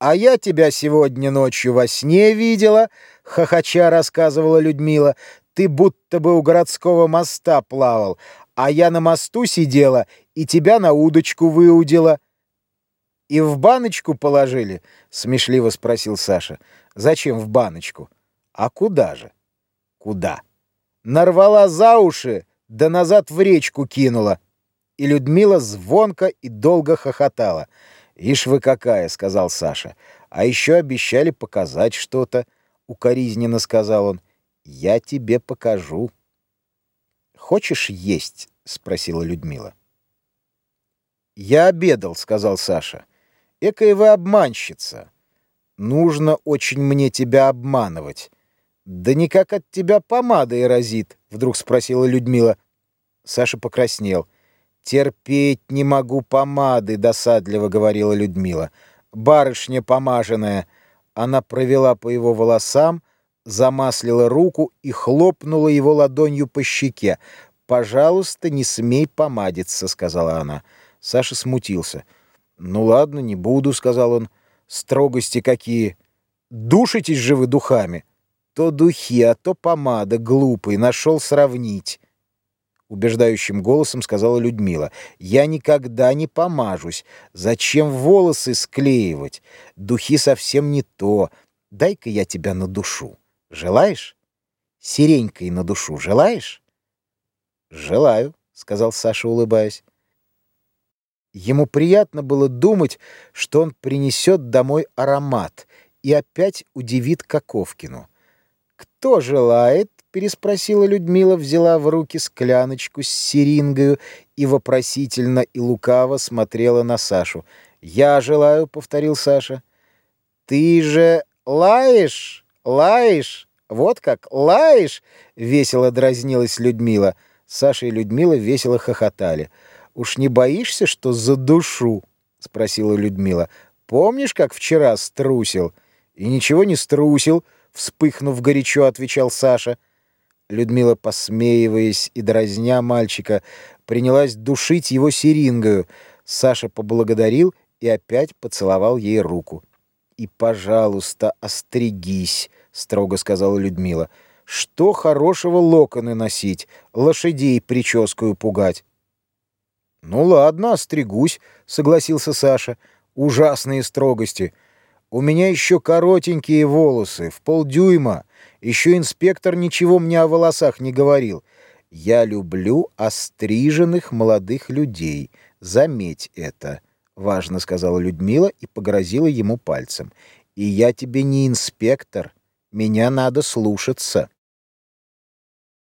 «А я тебя сегодня ночью во сне видела», — хохоча рассказывала Людмила. «Ты будто бы у городского моста плавал, а я на мосту сидела и тебя на удочку выудила». «И в баночку положили?» — смешливо спросил Саша. «Зачем в баночку?» «А куда же?» «Куда?» «Нарвала за уши, да назад в речку кинула». И Людмила звонко и долго хохотала. «Ишь вы какая!» — сказал Саша. «А еще обещали показать что-то», — укоризненно сказал он. «Я тебе покажу». «Хочешь есть?» — спросила Людмила. «Я обедал», — сказал Саша. «Экая вы обманщица. Нужно очень мне тебя обманывать». «Да никак от тебя помада разит», — вдруг спросила Людмила. Саша покраснел. «Терпеть не могу помады», — досадливо говорила Людмила. «Барышня помаженная». Она провела по его волосам, замаслила руку и хлопнула его ладонью по щеке. «Пожалуйста, не смей помадиться», — сказала она. Саша смутился. «Ну ладно, не буду», — сказал он. «Строгости какие! Душитесь же вы духами!» То духи, а то помада, глупый, нашел сравнить убеждающим голосом сказала Людмила. «Я никогда не помажусь. Зачем волосы склеивать? Духи совсем не то. Дай-ка я тебя на душу. Желаешь? Сиренькой на душу желаешь?» «Желаю», — сказал Саша, улыбаясь. Ему приятно было думать, что он принесет домой аромат и опять удивит Коковкину. «Кто желает?» — переспросила Людмила, взяла в руки скляночку с сирингою и вопросительно и лукаво смотрела на Сашу. «Я желаю», — повторил Саша. «Ты же лаешь, лаешь, вот как, лаешь?» — весело дразнилась Людмила. Саша и Людмила весело хохотали. «Уж не боишься, что за душу?» — спросила Людмила. «Помнишь, как вчера струсил?» «И ничего не струсил», — вспыхнув горячо, отвечал Саша. Людмила, посмеиваясь и дразня мальчика, принялась душить его сирингою. Саша поблагодарил и опять поцеловал ей руку. «И, пожалуйста, остригись», — строго сказала Людмила. «Что хорошего локоны носить, лошадей прическую пугать?» «Ну ладно, остригусь», — согласился Саша. «Ужасные строгости. У меня еще коротенькие волосы, в полдюйма». Еще инспектор ничего мне о волосах не говорил. Я люблю остриженных молодых людей. Заметь это, — важно сказала Людмила и погрозила ему пальцем. И я тебе не инспектор. Меня надо слушаться.